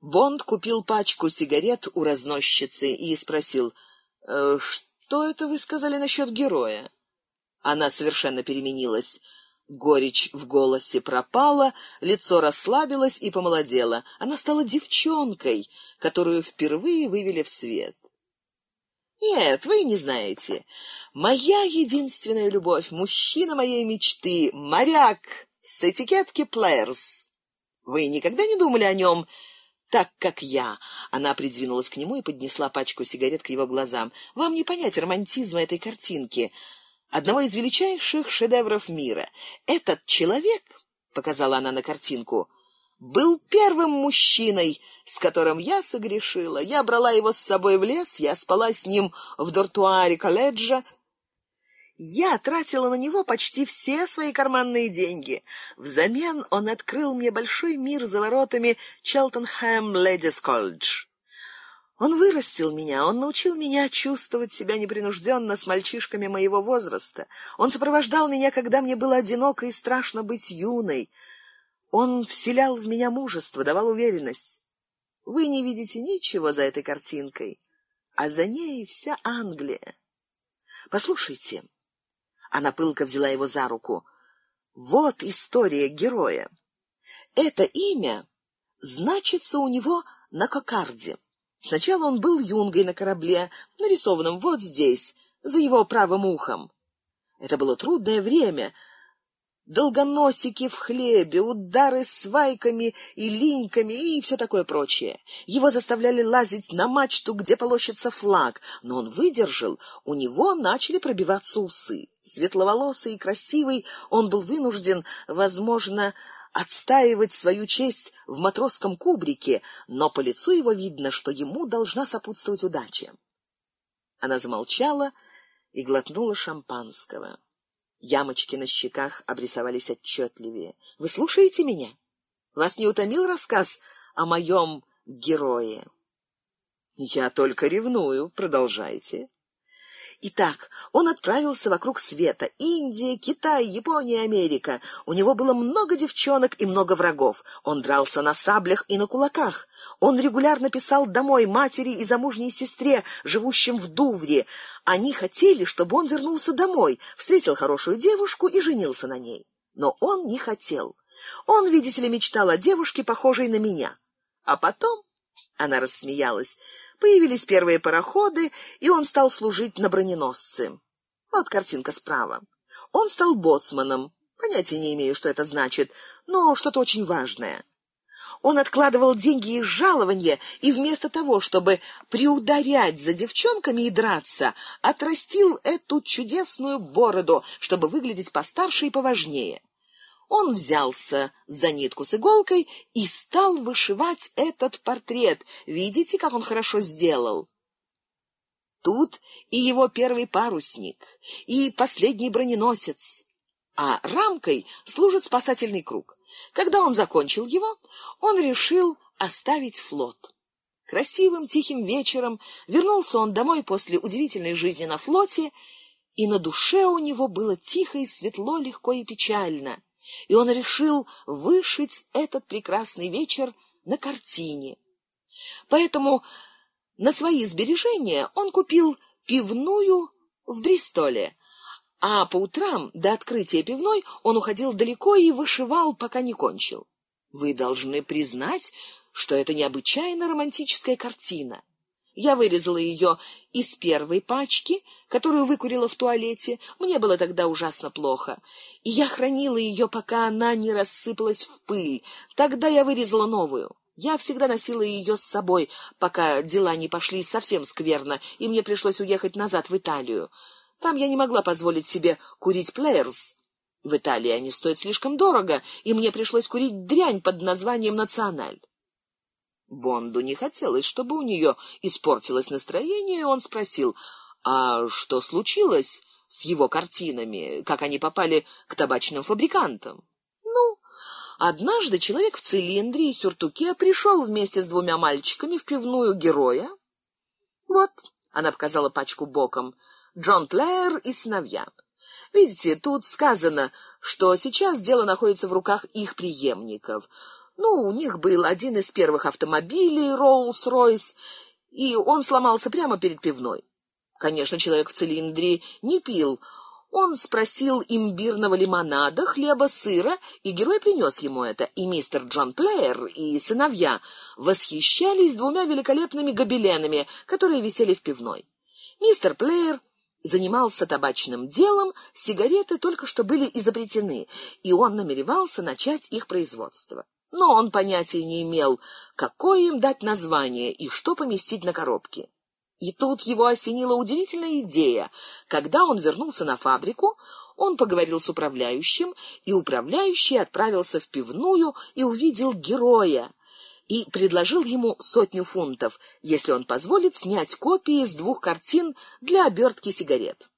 Бонд купил пачку сигарет у разносчицы и спросил, «Э, «Что это вы сказали насчет героя?» Она совершенно переменилась. Горечь в голосе пропала, лицо расслабилось и помолодело. Она стала девчонкой, которую впервые вывели в свет. Нет, вы не знаете. Моя единственная любовь, мужчина моей мечты, моряк с этикетки Плеерс. Вы никогда не думали о нем так, как я. Она придвинулась к нему и поднесла пачку сигарет к его глазам. Вам не понять романтизма этой картинки, одного из величайших шедевров мира. Этот человек, показала она на картинку, был первым мужчиной, с которым я согрешила. Я брала его с собой в лес, я спала с ним в дортуаре колледжа, я тратила на него почти все свои карманные деньги. Взамен он открыл мне большой мир за воротами Челтенхэм Ледис Колледж. Он вырастил меня, он научил меня чувствовать себя непринужденно с мальчишками моего возраста. Он сопровождал меня, когда мне было одиноко и страшно быть юной. Он вселял в меня мужество, давал уверенность. Вы не видите ничего за этой картинкой, а за ней вся Англия. Послушайте, она пылко взяла его за руку. Вот история героя. Это имя значится у него на кокарде. Сначала он был юнгой на корабле, нарисованном вот здесь, за его правым ухом. Это было трудное время — долгоносики в хлебе, удары свайками и линьками и все такое прочее. Его заставляли лазить на мачту, где полощется флаг, но он выдержал, у него начали пробиваться усы. Светловолосый и красивый, он был вынужден, возможно, отстаивать свою честь в матросском кубрике, но по лицу его видно, что ему должна сопутствовать удача. Она замолчала и глотнула шампанского. Ямочки на щеках обрисовались отчетливее. Вы слушаете меня? Вас не утомил рассказ о моем герое? Я только ревную. Продолжайте. Итак, он отправился вокруг света. Индия, Китай, Япония, Америка. У него было много девчонок и много врагов. Он дрался на саблях и на кулаках. Он регулярно писал домой матери и замужней сестре, живущим в Дувре. Они хотели, чтобы он вернулся домой, встретил хорошую девушку и женился на ней. Но он не хотел. Он, видите ли, мечтал о девушке, похожей на меня. А потом она рассмеялась. Появились первые пароходы, и он стал служить на броненосце. Вот картинка справа. Он стал боцманом. Понятия не имею, что это значит, но что-то очень важное. Он откладывал деньги из жалования и вместо того, чтобы приударять за девчонками и драться, отрастил эту чудесную бороду, чтобы выглядеть постарше и поважнее. Он взялся за нитку с иголкой и стал вышивать этот портрет. Видите, как он хорошо сделал? Тут и его первый парусник, и последний броненосец, а рамкой служит спасательный круг. Когда он закончил его, он решил оставить флот. Красивым тихим вечером вернулся он домой после удивительной жизни на флоте, и на душе у него было тихо и светло, легко и печально и он решил вышить этот прекрасный вечер на картине. Поэтому на свои сбережения он купил пивную в Бристоле, а по утрам до открытия пивной он уходил далеко и вышивал, пока не кончил. Вы должны признать, что это необычайно романтическая картина. Я вырезала ее из первой пачки, которую выкурила в туалете. Мне было тогда ужасно плохо. И я хранила ее, пока она не рассыпалась в пыль. Тогда я вырезала новую. Я всегда носила ее с собой, пока дела не пошли совсем скверно, и мне пришлось уехать назад в Италию. Там я не могла позволить себе курить плеерс. В Италии они стоят слишком дорого, и мне пришлось курить дрянь под названием «Националь». Бонду не хотелось, чтобы у нее испортилось настроение, и он спросил, а что случилось с его картинами, как они попали к табачным фабрикантам? Ну, однажды человек в цилиндре и сюртуке пришел вместе с двумя мальчиками в пивную героя. Вот, она показала пачку боком, Джон Плеер и сыновья. Видите, тут сказано, что сейчас дело находится в руках их преемников — Ну, у них был один из первых автомобилей, Роллс-Ройс, и он сломался прямо перед пивной. Конечно, человек в цилиндре не пил. Он спросил имбирного лимонада, хлеба, сыра, и герой принес ему это. И мистер Джон Плеер и сыновья восхищались двумя великолепными гобеленами, которые висели в пивной. Мистер Плеер занимался табачным делом, сигареты только что были изобретены, и он намеревался начать их производство. Но он понятия не имел, какое им дать название и что поместить на коробке. И тут его осенила удивительная идея. Когда он вернулся на фабрику, он поговорил с управляющим, и управляющий отправился в пивную и увидел героя и предложил ему сотню фунтов, если он позволит снять копии с двух картин для обертки сигарет.